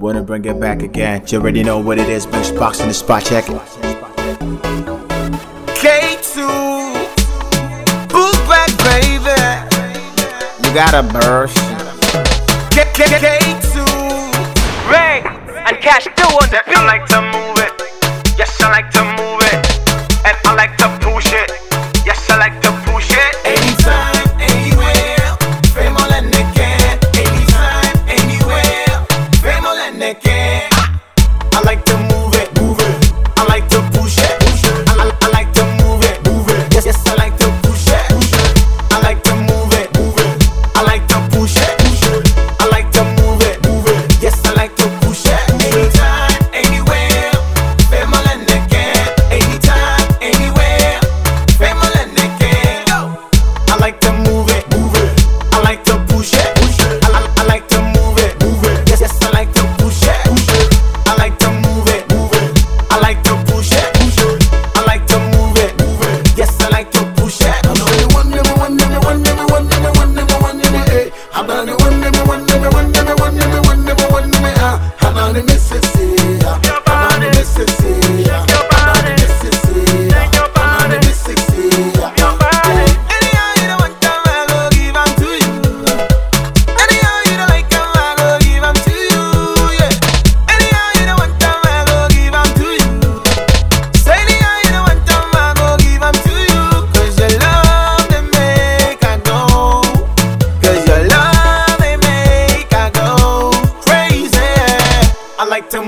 Wanna bring it back again. You already know what it is. Benchbox in the spot check. K2. Boot back, baby. You got a burst. K two, Ray and Cash do on that. I like to move it. Yes, I like to me quieres.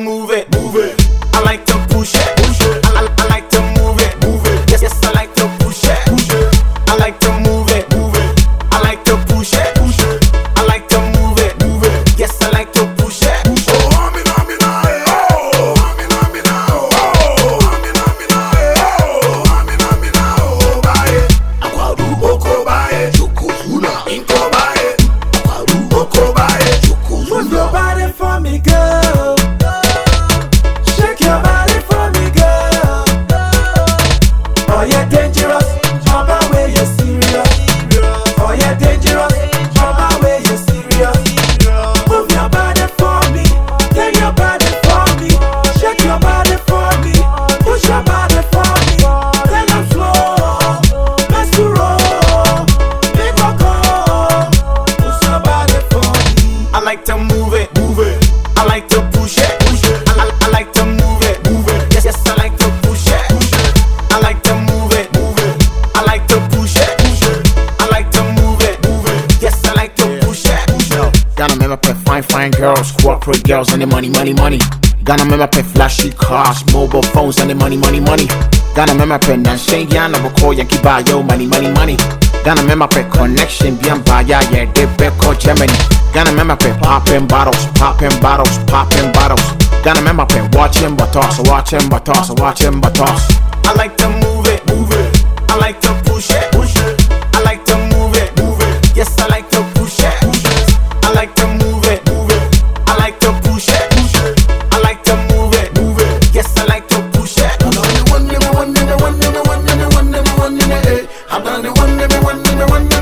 move Ghana my pay fine, fine girls, corporate girls, and the money, money, money. Ghana my pay flashy cars, mobile phones, and the money, money, money. Ghana member pay Nanshin, Yana, Boko, Yankee, buy yo, money, money, money. Ghana my pay connection, bien baya, yeah, they back call Germany. Ghana my pay popping bottles, popping bottles, popping bottles. Ghana member pay watching bottles, watching bottles, watching toss I like to move. me one.